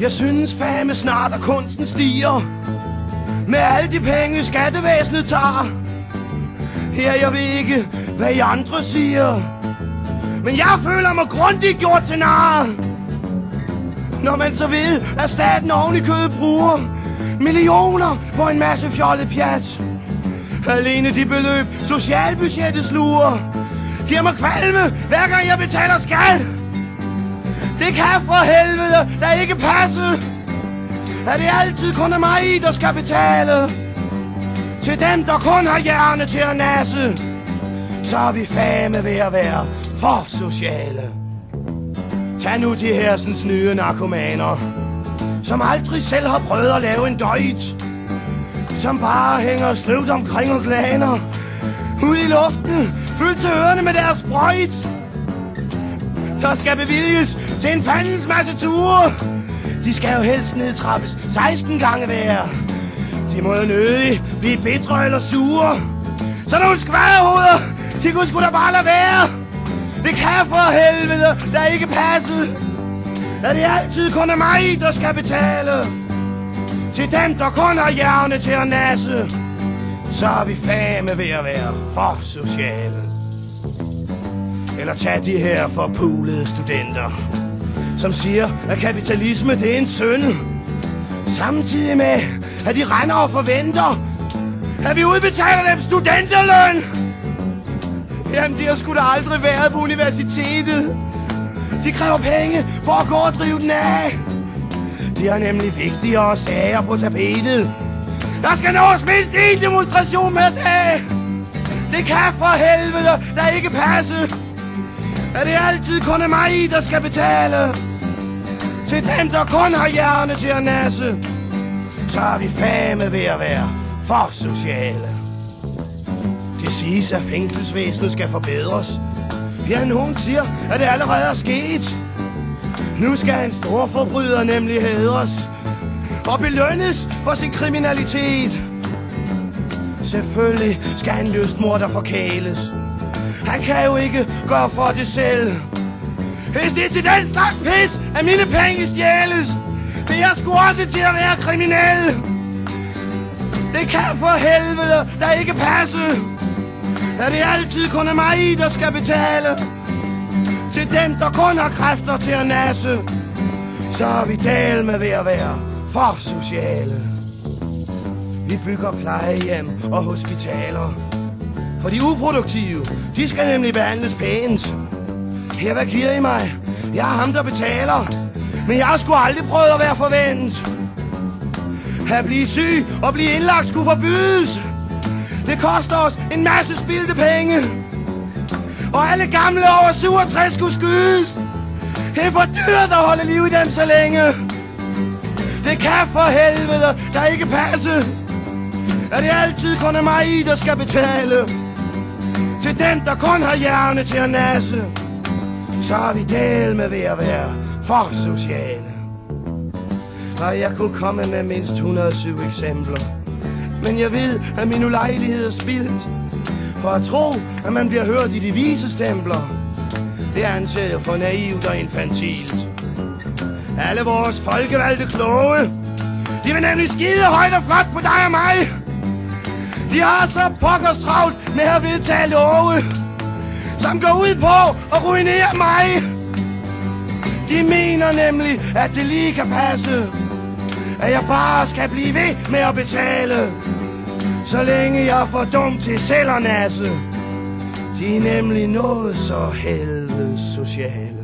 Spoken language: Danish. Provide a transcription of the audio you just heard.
Jeg synes fame snart, at kunsten stiger. Med alle de penge, skattevæsenet tager. Her jeg ved ikke, hvad I andre siger. Men jeg føler mig grundigt gjort til nar. Når man så ved, at staten oven i kød bruger millioner på en masse fjollet pjat. Alene de beløb, socialbudgettet sluger, giver mig kvalme, hver gang jeg betaler skat. Det kan helvede der ikke passe, Er det altid kun er mig, der skal betale. Til dem, der kun har hjerne til at nasse, så er vi fame ved at være for sociale. Tag nu de her nye narkomaner, som aldrig selv har prøvet at lave en døjt. Som bare hænger sløvt omkring og glaner. ud i luften, fyldt til ørerne med deres sprøjt. Der skal bevilges til en fandens masse ture. De skal jo helst nedtrappes 16 gange hver. De må jo nødig blive bitre eller sure. Så nogle skvaderhoveder, de kunne sgu da bare lade være. Det kan for helvede, der ikke passet. At det altid kun er mig, der skal betale. Til dem, der kun har hjerne til at nasse. Så er vi fame ved at være for sociale. Eller tag de her forpulede studenter, som siger, at kapitalisme det er en synd. Samtidig med, at de render og forventer, at vi udbetaler dem studenterløn. Jamen, de har sgu da aldrig været på universitetet. De kræver penge for at gå og drive den af. De har nemlig vigtigere sager på tapetet. Der skal nås mindst én demonstration hver dag. Det kan for helvede der ikke passe. Er det altid kun mig, der skal betale. Til dem, der kun har hjerne til at nasse. tager vi fame ved at være for sociale. Det siges, at fængselsvæsenet skal forbedres. Ja, nogen siger, at det allerede er sket. Nu skal en stor forbryder nemlig hædres og belønnes for sin kriminalitet. Selvfølgelig skal en lystmorder forkæles. Han kan jo ikke gøre for det selv. Hvis det er til den slags pis, at mine penge stjæles, vil jeg sgu også til at være kriminel. Det kan for helvede der ikke passe, at det altid kun er mig, der skal betale. Til dem, der kun har kræfter til at nasse, så er vi dal med ved at være for sociale. Vi bygger plejehjem og hospitaler. For de uproduktive, de skal nemlig behandles pænt. Her, hvad giver I mig? Jeg er ham, der betaler. Men jeg har sgu aldrig prøvet at være forventet. At blive syg og blive indlagt skulle forbydes. Det koster os en masse spildte penge. Og alle gamle over 67 skulle skydes. Det er for dyrt at holde liv i dem så længe. Det kan for helvede der ikke passe. At det altid kun er mig, der skal betale. Til dem, der kun har hjerne til at nasse. Så er vi del med ved at være for sociale. Og jeg kunne komme med mindst 107 eksempler. Men jeg ved, at min ulejlighed er spildt. For at tro, at man bliver hørt i de vise stempler. Det anser jeg for naivt og infantilt. Alle vores folkevalgte kloge, de vil nemlig skide højt og flot på dig og mig. De har så pokkers travlt med at vedtage love, som går ud på at ruinere mig. De mener nemlig, at det lige kan passe, at jeg bare skal blive ved med at betale, så længe jeg får dum til selv at nasse. De er nemlig noget så helvedes sociale.